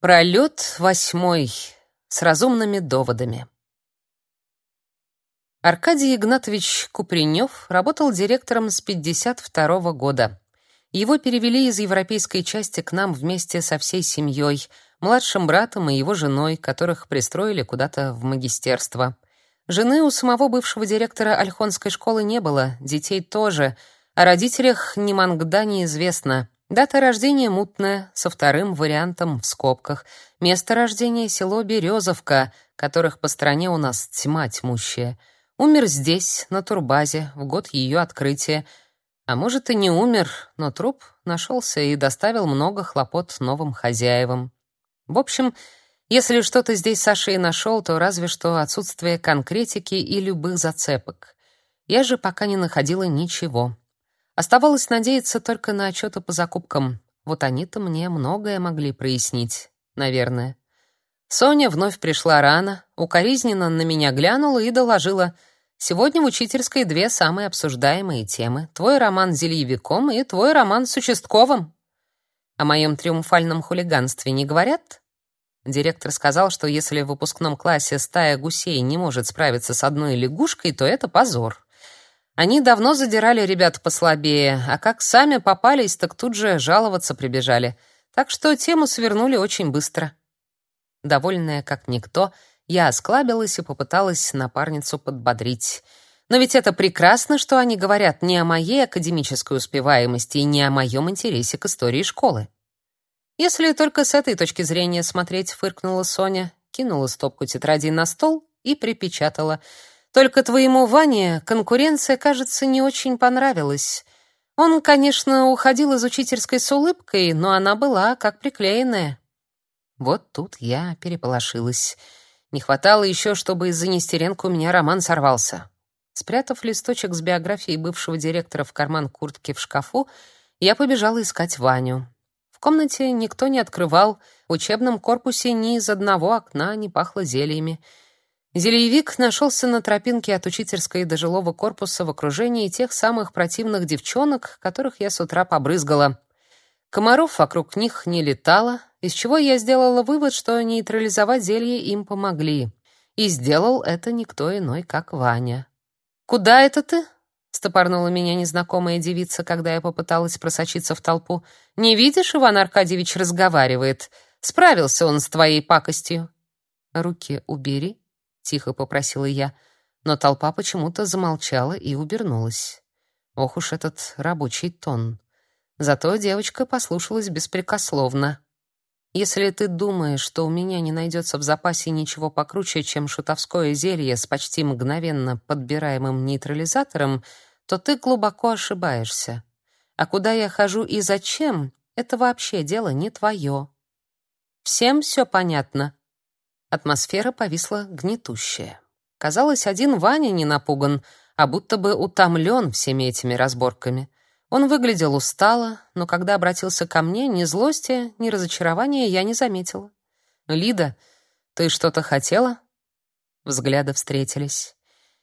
Пролет восьмой с разумными доводами. Аркадий Игнатович Купринев работал директором с 52 -го года. Его перевели из европейской части к нам вместе со всей семьей, младшим братом и его женой, которых пристроили куда-то в магистерство. Жены у самого бывшего директора Ольхонской школы не было, детей тоже. О родителях ни мангда не известно. Дата рождения мутная, со вторым вариантом в скобках. Место рождения — село Березовка, которых по стране у нас тьма тьмущая. Умер здесь, на турбазе, в год ее открытия. А может, и не умер, но труп нашелся и доставил много хлопот новым хозяевам. В общем, если что-то здесь Саша и нашел, то разве что отсутствие конкретики и любых зацепок. Я же пока не находила ничего. Оставалось надеяться только на отчеты по закупкам. Вот они-то мне многое могли прояснить, наверное. Соня вновь пришла рано, укоризненно на меня глянула и доложила: "Сегодня в учительской две самые обсуждаемые темы: твой роман с Зельевиком и твой роман с участковым". О моем триумфальном хулиганстве не говорят? Директор сказал, что если в выпускном классе стая гусей не может справиться с одной лягушкой, то это позор. Они давно задирали ребят послабее, а как сами попались, так тут же жаловаться прибежали. Так что тему свернули очень быстро. Довольная как никто, я осклабилась и попыталась напарницу подбодрить. Но ведь это прекрасно, что они говорят не о моей академической успеваемости и не о моем интересе к истории школы. Если только с этой точки зрения смотреть, фыркнула Соня, кинула стопку тетрадей на стол и припечатала — только твоему Ване конкуренция, кажется, не очень понравилась. Он, конечно, уходил из учительской с улыбкой, но она была как приклеенная. Вот тут я переполошилась. Не хватало еще, чтобы из-за Нестеренко у меня роман сорвался. Спрятав листочек с биографией бывшего директора в карман куртки в шкафу, я побежала искать Ваню. В комнате никто не открывал, в учебном корпусе ни из одного окна не пахло зельями. Зельевик нашелся на тропинке от учительской до жилого корпуса в окружении тех самых противных девчонок, которых я с утра побрызгала. Комаров вокруг них не летало, из чего я сделала вывод, что нейтрализовать зелье им помогли. И сделал это никто иной, как Ваня. «Куда это ты?» — стопорнула меня незнакомая девица, когда я попыталась просочиться в толпу. «Не видишь, Иван Аркадьевич разговаривает. Справился он с твоей пакостью». «Руки убери», тихо попросила я, но толпа почему-то замолчала и убернулась. Ох уж этот рабочий тон. Зато девочка послушалась беспрекословно. Если ты думаешь, что у меня не найдется в запасе ничего покруче, чем шутовское зелье с почти мгновенно подбираемым нейтрализатором, то ты глубоко ошибаешься. А куда я хожу и зачем это вообще дело не твое. Всем все понятно. Атмосфера повисла гнетущая. Казалось, один Ваня не напуган, а будто бы утомлен всеми этими разборками. Он выглядел устало, но когда обратился ко мне, ни злости, ни разочарования я не заметила. «Лида, ты что-то хотела?» Взгляды встретились.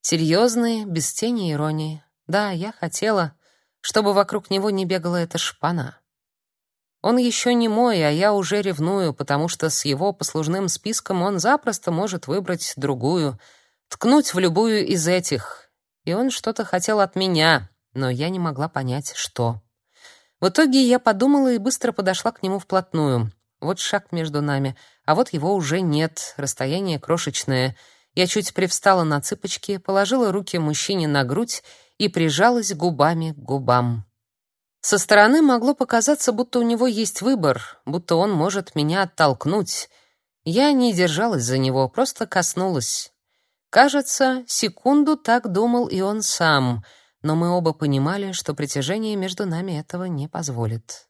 Серьезные, без тени иронии. Да, я хотела, чтобы вокруг него не бегала эта шпана. Он еще не мой, а я уже ревную, потому что с его послужным списком он запросто может выбрать другую, ткнуть в любую из этих. И он что-то хотел от меня, но я не могла понять, что. В итоге я подумала и быстро подошла к нему вплотную. Вот шаг между нами, а вот его уже нет, расстояние крошечное. Я чуть привстала на цыпочки, положила руки мужчине на грудь и прижалась губами к губам. Со стороны могло показаться, будто у него есть выбор, будто он может меня оттолкнуть. Я не держалась за него, просто коснулась. Кажется, секунду так думал и он сам, но мы оба понимали, что притяжение между нами этого не позволит.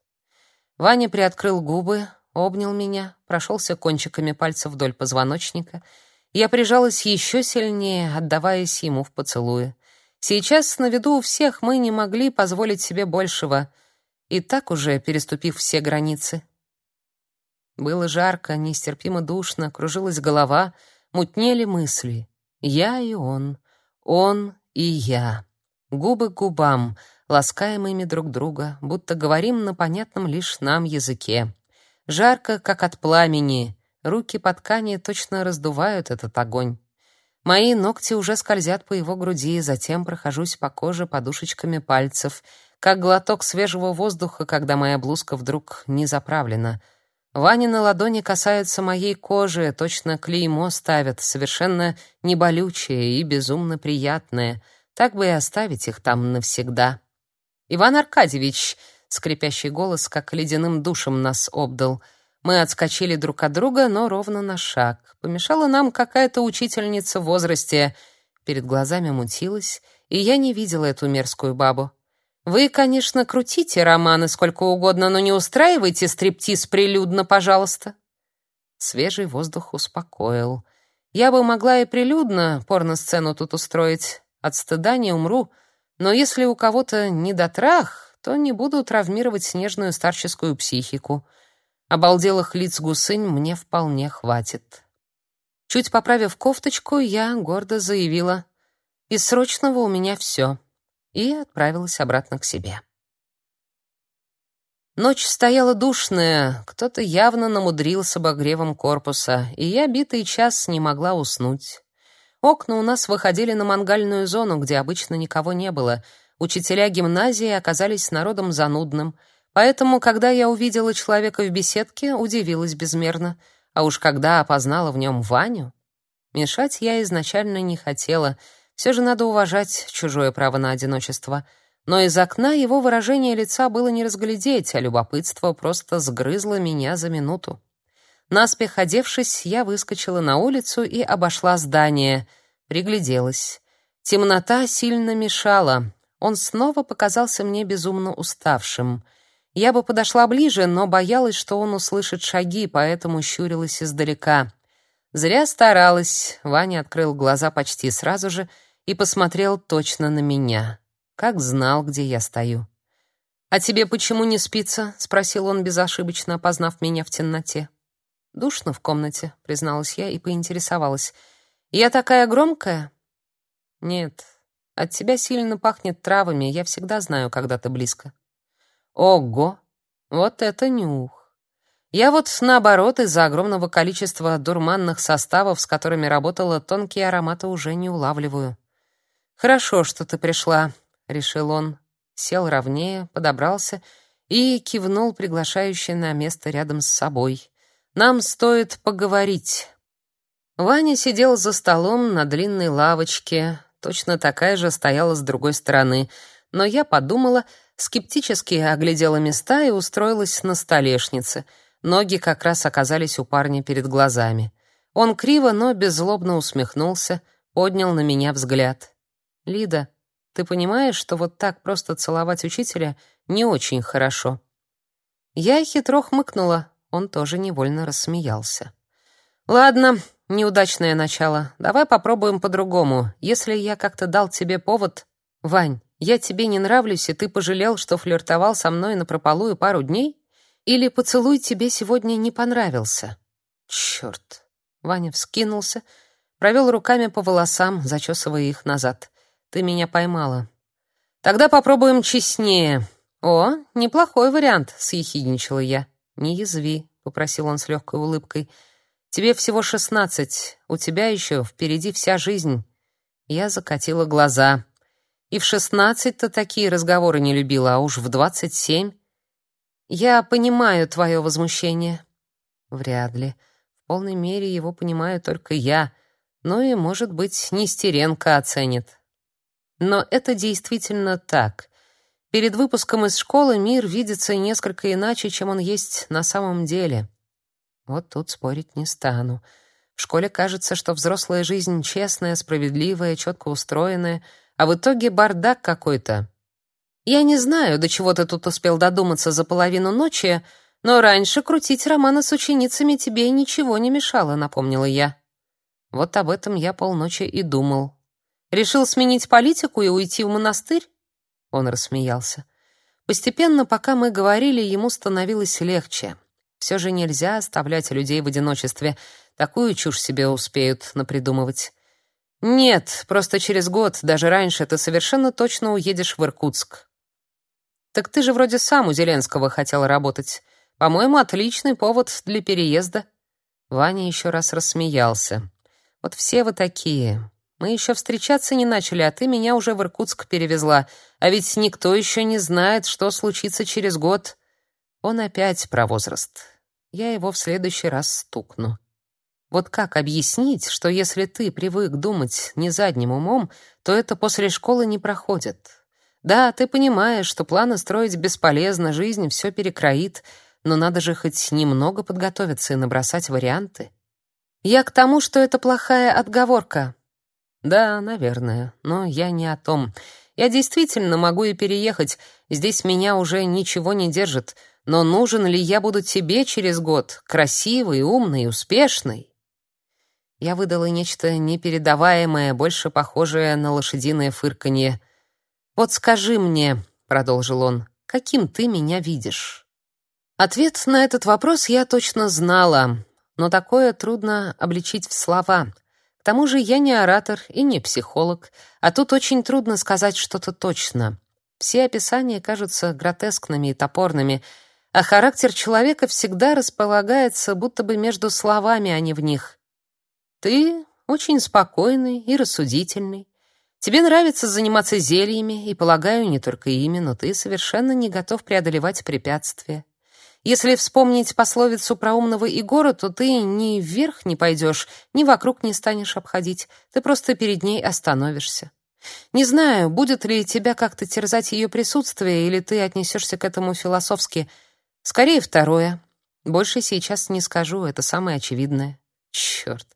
Ваня приоткрыл губы, обнял меня, прошелся кончиками пальцев вдоль позвоночника. Я прижалась еще сильнее, отдаваясь ему в поцелуе. Сейчас на виду у всех мы не могли позволить себе большего, и так уже переступив все границы. Было жарко, нестерпимо душно, кружилась голова, мутнели мысли. Я и он, он и я. Губы к губам, ласкаем ими друг друга, будто говорим на понятном лишь нам языке. Жарко, как от пламени. Руки по ткани точно раздувают этот огонь. Мои ногти уже скользят по его груди, затем прохожусь по коже подушечками пальцев, как глоток свежего воздуха, когда моя блузка вдруг не заправлена. Ванины ладони касаются моей кожи, точно клеймо ставят, совершенно неболючее и безумно приятное. Так бы и оставить их там навсегда. «Иван Аркадьевич!» — скрипящий голос, как ледяным душем нас обдал — мы отскочили друг от друга, но ровно на шаг. Помешала нам какая-то учительница в возрасте. Перед глазами мутилась, и я не видела эту мерзкую бабу. Вы, конечно, крутите романы сколько угодно, но не устраивайте стриптиз прилюдно, пожалуйста. Свежий воздух успокоил. Я бы могла и прилюдно порно-сцену тут устроить. От стыда не умру. Но если у кого-то недотрах, то не буду травмировать снежную старческую психику. Обалделых лиц гусынь мне вполне хватит. Чуть поправив кофточку, я гордо заявила: "Из срочного у меня все", и отправилась обратно к себе. Ночь стояла душная, кто-то явно намудрил с обогревом корпуса, и я битый час не могла уснуть. Окна у нас выходили на мангальную зону, где обычно никого не было. Учителя гимназии оказались народом занудным — Поэтому, когда я увидела человека в беседке, удивилась безмерно. А уж когда опознала в нем Ваню... Мешать я изначально не хотела. Все же надо уважать чужое право на одиночество. Но из окна его выражение лица было не разглядеть, а любопытство просто сгрызло меня за минуту. Наспех одевшись, я выскочила на улицу и обошла здание. Пригляделась. Темнота сильно мешала. Он снова показался мне безумно уставшим — я бы подошла ближе, но боялась, что он услышит шаги, поэтому щурилась издалека. Зря старалась. Ваня открыл глаза почти сразу же и посмотрел точно на меня. Как знал, где я стою. «А тебе почему не спится?» — спросил он, безошибочно опознав меня в темноте. «Душно в комнате», — призналась я и поинтересовалась. «Я такая громкая?» «Нет, от тебя сильно пахнет травами, я всегда знаю, когда ты близко». Ого! Вот это нюх! Я вот, наоборот, из-за огромного количества дурманных составов, с которыми работала, тонкие ароматы уже не улавливаю. «Хорошо, что ты пришла», — решил он. Сел ровнее, подобрался и кивнул приглашающе на место рядом с собой. «Нам стоит поговорить». Ваня сидел за столом на длинной лавочке, точно такая же стояла с другой стороны, но я подумала, скептически оглядела места и устроилась на столешнице. Ноги как раз оказались у парня перед глазами. Он криво, но беззлобно усмехнулся, поднял на меня взгляд. «Лида, ты понимаешь, что вот так просто целовать учителя не очень хорошо?» Я хитро хмыкнула, он тоже невольно рассмеялся. «Ладно, неудачное начало. Давай попробуем по-другому. Если я как-то дал тебе повод...» «Вань, я тебе не нравлюсь, и ты пожалел, что флиртовал со мной на напропалую пару дней? Или поцелуй тебе сегодня не понравился? Черт! Ваня вскинулся, провел руками по волосам, зачесывая их назад. Ты меня поймала. Тогда попробуем честнее. О, неплохой вариант, съехидничала я. Не язви, попросил он с легкой улыбкой. Тебе всего шестнадцать, у тебя еще впереди вся жизнь. Я закатила глаза. И в шестнадцать-то такие разговоры не любила, а уж в двадцать семь. Я понимаю твое возмущение. Вряд ли. В полной мере его понимаю только я. Ну и, может быть, Нестеренко оценит. Но это действительно так. Перед выпуском из школы мир видится несколько иначе, чем он есть на самом деле. Вот тут спорить не стану. В школе кажется, что взрослая жизнь честная, справедливая, четко устроенная — а в итоге бардак какой-то. Я не знаю, до чего ты тут успел додуматься за половину ночи, но раньше крутить романы с ученицами тебе ничего не мешало, напомнила я. Вот об этом я полночи и думал. Решил сменить политику и уйти в монастырь? Он рассмеялся. Постепенно, пока мы говорили, ему становилось легче. Все же нельзя оставлять людей в одиночестве. Такую чушь себе успеют напридумывать. Нет, просто через год, даже раньше, ты совершенно точно уедешь в Иркутск. Так ты же вроде сам у Зеленского хотел работать. По-моему, отличный повод для переезда. Ваня еще раз рассмеялся. Вот все вы такие. Мы еще встречаться не начали, а ты меня уже в Иркутск перевезла. А ведь никто еще не знает, что случится через год. Он опять про возраст. Я его в следующий раз стукну. Вот как объяснить, что если ты привык думать не задним умом, то это после школы не проходит? Да, ты понимаешь, что планы строить бесполезно, жизнь все перекроит, но надо же хоть немного подготовиться и набросать варианты. Я к тому, что это плохая отговорка. Да, наверное, но я не о том. Я действительно могу и переехать. Здесь меня уже ничего не держит. Но нужен ли я буду тебе через год, красивый, умный, успешный? Я выдала нечто непередаваемое, больше похожее на лошадиное фырканье. «Вот скажи мне», — продолжил он, — «каким ты меня видишь?» Ответ на этот вопрос я точно знала, но такое трудно обличить в слова. К тому же я не оратор и не психолог, а тут очень трудно сказать что-то точно. Все описания кажутся гротескными и топорными, а характер человека всегда располагается будто бы между словами, а не в них. Ты очень спокойный и рассудительный. Тебе нравится заниматься зельями, и, полагаю, не только ими, но ты совершенно не готов преодолевать препятствия. Если вспомнить пословицу про умного Егора, то ты ни вверх не пойдешь, ни вокруг не станешь обходить. Ты просто перед ней остановишься. Не знаю, будет ли тебя как-то терзать ее присутствие, или ты отнесешься к этому философски. Скорее, второе. Больше сейчас не скажу, это самое очевидное. Черт.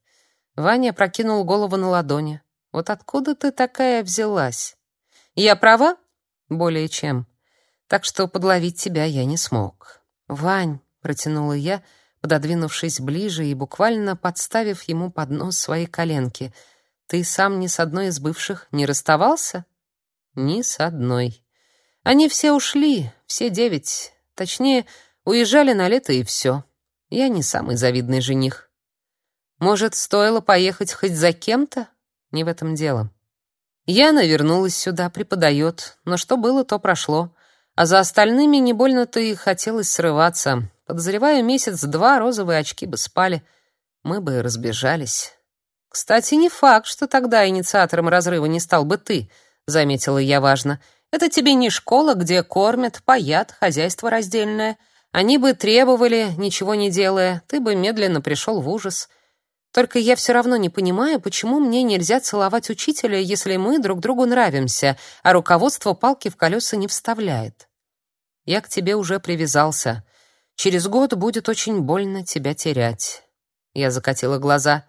Ваня прокинул голову на ладони. Вот откуда ты такая взялась? Я права? Более чем. Так что подловить тебя я не смог. Вань, протянула я, пододвинувшись ближе и буквально подставив ему под нос свои коленки. Ты сам ни с одной из бывших не расставался? Ни с одной. Они все ушли, все девять. Точнее, уезжали на лето и все. Я не самый завидный жених. Может, стоило поехать хоть за кем-то? Не в этом дело. Яна вернулась сюда, преподает, но что было, то прошло. А за остальными не больно-то и хотелось срываться. Подозреваю, месяц-два розовые очки бы спали. Мы бы разбежались. Кстати, не факт, что тогда инициатором разрыва не стал бы ты, заметила я важно. Это тебе не школа, где кормят, поят, хозяйство раздельное. Они бы требовали, ничего не делая, ты бы медленно пришел в ужас. Только я все равно не понимаю, почему мне нельзя целовать учителя, если мы друг другу нравимся, а руководство палки в колеса не вставляет. Я к тебе уже привязался. Через год будет очень больно тебя терять. Я закатила глаза,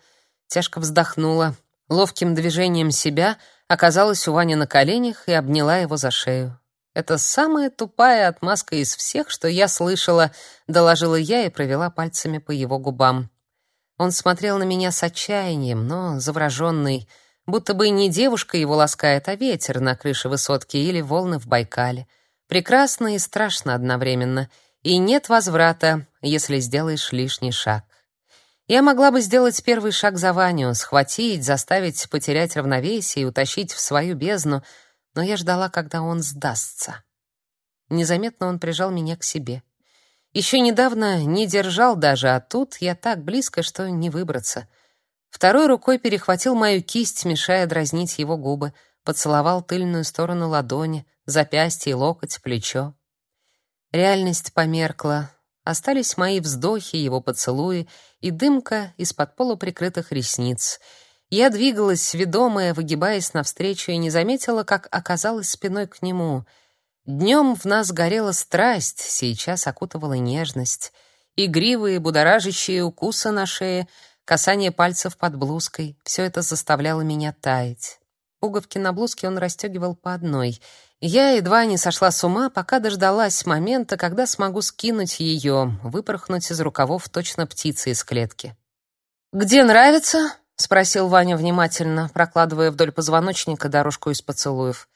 тяжко вздохнула, ловким движением себя оказалась у Вани на коленях и обняла его за шею. Это самая тупая отмазка из всех, что я слышала, доложила я и провела пальцами по его губам. Он смотрел на меня с отчаянием, но завраженный, будто бы не девушка его ласкает, а ветер на крыше высотки или волны в Байкале. Прекрасно и страшно одновременно, и нет возврата, если сделаешь лишний шаг. Я могла бы сделать первый шаг за Ваню, схватить, заставить потерять равновесие и утащить в свою бездну, но я ждала, когда он сдастся. Незаметно он прижал меня к себе. Еще недавно не держал даже, а тут я так близко, что не выбраться. Второй рукой перехватил мою кисть, мешая дразнить его губы, поцеловал тыльную сторону ладони, запястье, локоть, плечо. Реальность померкла. Остались мои вздохи, его поцелуи и дымка из-под полуприкрытых ресниц. Я двигалась, ведомая, выгибаясь навстречу, и не заметила, как оказалась спиной к нему — Днем в нас горела страсть, сейчас окутывала нежность. Игривые, будоражащие укусы на шее, касание пальцев под блузкой — все это заставляло меня таять. Пуговки на блузке он расстегивал по одной. Я едва не сошла с ума, пока дождалась момента, когда смогу скинуть ее, выпорхнуть из рукавов точно птицы из клетки. «Где нравится?» — спросил Ваня внимательно, прокладывая вдоль позвоночника дорожку из поцелуев.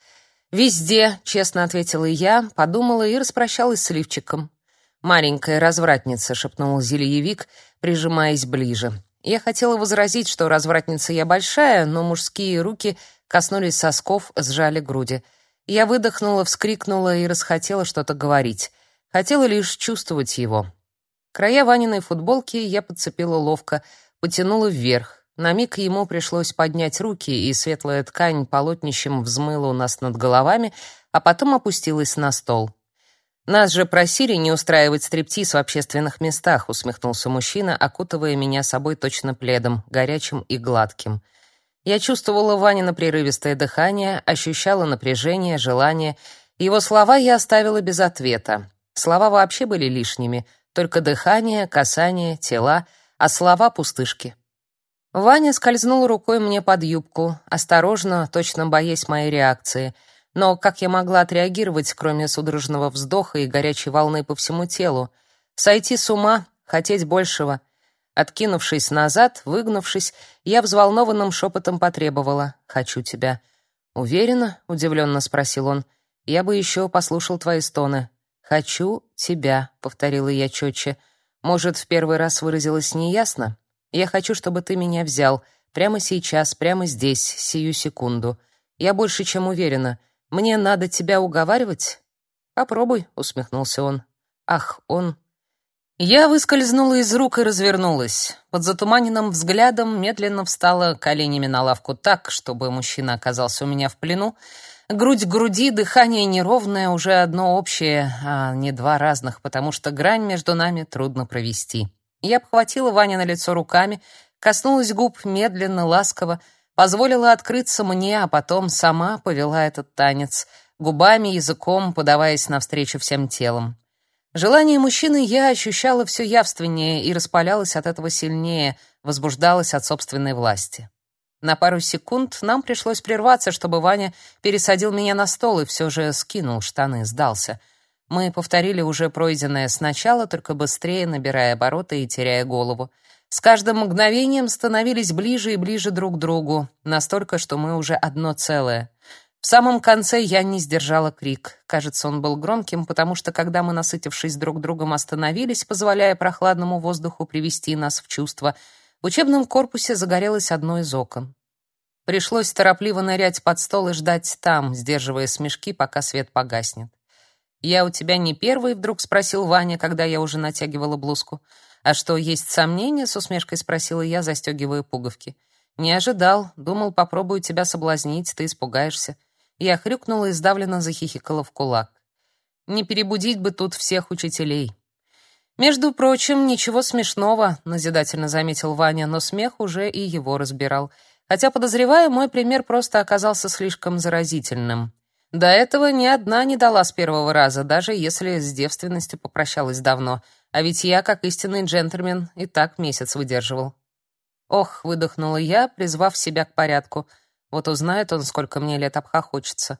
«Везде», — честно ответила я, подумала и распрощалась с лифчиком. «Маленькая развратница», — шепнул зельевик, прижимаясь ближе. Я хотела возразить, что развратница я большая, но мужские руки коснулись сосков, сжали груди. Я выдохнула, вскрикнула и расхотела что-то говорить. Хотела лишь чувствовать его. Края Ваниной футболки я подцепила ловко, потянула вверх. На миг ему пришлось поднять руки, и светлая ткань полотнищем взмыла у нас над головами, а потом опустилась на стол. Нас же просили не устраивать стриптиз в общественных местах, усмехнулся мужчина, окутывая меня собой точно пледом, горячим и гладким. Я чувствовала Ванина прерывистое дыхание, ощущала напряжение, желание. Его слова я оставила без ответа. Слова вообще были лишними, только дыхание, касание, тела, а слова пустышки. Ваня скользнул рукой мне под юбку, осторожно, точно боясь моей реакции — но как я могла отреагировать, кроме судорожного вздоха и горячей волны по всему телу? Сойти с ума, хотеть большего. Откинувшись назад, выгнувшись, я взволнованным шепотом потребовала «Хочу тебя». «Уверена?» — удивленно спросил он. «Я бы еще послушал твои стоны». «Хочу тебя», — повторила я четче. «Может, в первый раз выразилась неясно? Я хочу, чтобы ты меня взял. Прямо сейчас, прямо здесь, сию секунду. Я больше чем уверена. Мне надо тебя уговаривать? Попробуй, усмехнулся он. Ах, он я выскользнула из рук и развернулась. Под затуманенным взглядом медленно встала коленями на лавку так, чтобы мужчина оказался у меня в плену. Грудь к груди, дыхание неровное, уже одно общее, а не два разных, потому что грань между нами трудно провести. Я обхватила Ваня на лицо руками, коснулась губ медленно, ласково, позволила открыться мне, а потом сама повела этот танец, губами, языком, подаваясь навстречу всем телом. Желание мужчины я ощущала все явственнее и распалялась от этого сильнее, возбуждалась от собственной власти. На пару секунд нам пришлось прерваться, чтобы Ваня пересадил меня на стол и все же скинул штаны, сдался. Мы повторили уже пройденное сначала, только быстрее, набирая обороты и теряя голову. С каждым мгновением становились ближе и ближе друг к другу, настолько, что мы уже одно целое. В самом конце я не сдержала крик. Кажется, он был громким, потому что когда мы, насытившись друг другом, остановились, позволяя прохладному воздуху привести нас в чувство, в учебном корпусе загорелось одно из окон. Пришлось торопливо нырять под стол и ждать там, сдерживая смешки, пока свет погаснет. «Я у тебя не первый?» — вдруг спросил Ваня, когда я уже натягивала блузку. «А что, есть сомнения?» — с усмешкой спросила я, застегивая пуговки. «Не ожидал. Думал, попробую тебя соблазнить, ты испугаешься». Я хрюкнула и сдавленно захихикала в кулак. «Не перебудить бы тут всех учителей». «Между прочим, ничего смешного», — назидательно заметил Ваня, но смех уже и его разбирал. Хотя, подозреваю, мой пример просто оказался слишком заразительным. До этого ни одна не дала с первого раза, даже если с девственностью попрощалась давно — а ведь я, как истинный джентльмен, и так месяц выдерживал. Ох, выдохнула я, призвав себя к порядку. Вот узнает он, сколько мне лет обхохочется.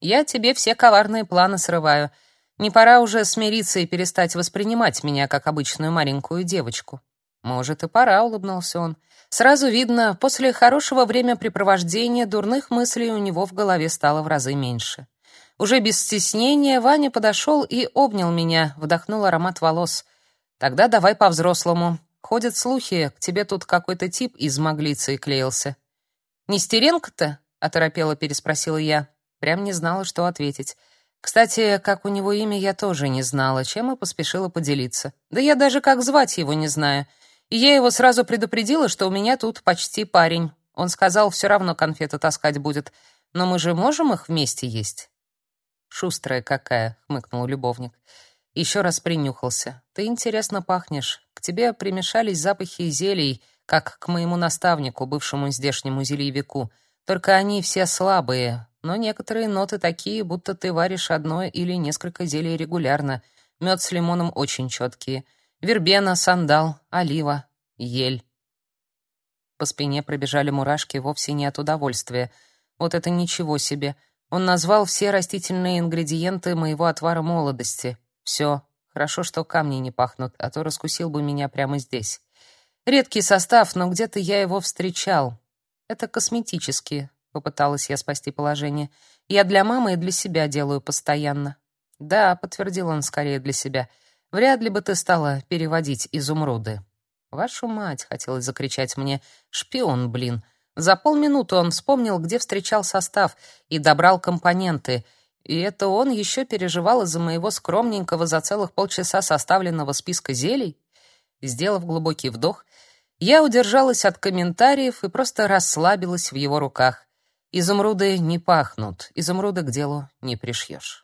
Я тебе все коварные планы срываю. Не пора уже смириться и перестать воспринимать меня как обычную маленькую девочку. Может, и пора, улыбнулся он. Сразу видно, после хорошего времяпрепровождения дурных мыслей у него в голове стало в разы меньше. Уже без стеснения Ваня подошел и обнял меня, вдохнул аромат волос. Тогда давай по-взрослому. Ходят слухи, к тебе тут какой-то тип из Маглицы клеился. Нестеренко-то? оторопела переспросила я. Прям не знала, что ответить. Кстати, как у него имя, я тоже не знала, чем и поспешила поделиться. Да я даже как звать его не знаю. И я его сразу предупредила, что у меня тут почти парень. Он сказал, все равно конфеты таскать будет. Но мы же можем их вместе есть. «Шустрая какая», — хмыкнул любовник. Еще раз принюхался. «Ты интересно пахнешь. К тебе примешались запахи зелий, как к моему наставнику, бывшему здешнему зельевику. Только они все слабые, но некоторые ноты такие, будто ты варишь одно или несколько зелий регулярно. Мед с лимоном очень четкие. Вербена, сандал, олива, ель». По спине пробежали мурашки вовсе не от удовольствия. Вот это ничего себе. Он назвал все растительные ингредиенты моего отвара молодости. Все. Хорошо, что камни не пахнут, а то раскусил бы меня прямо здесь. Редкий состав, но где-то я его встречал. Это косметические, попыталась я спасти положение. Я для мамы и для себя делаю постоянно. Да, подтвердил он скорее для себя. Вряд ли бы ты стала переводить изумруды. Вашу мать, хотелось закричать мне. Шпион, блин. За полминуты он вспомнил, где встречал состав, и добрал компоненты. И это он еще переживал из-за моего скромненького за целых полчаса составленного списка зелий? Сделав глубокий вдох, я удержалась от комментариев и просто расслабилась в его руках. Изумруды не пахнут, изумруды к делу не пришьешь.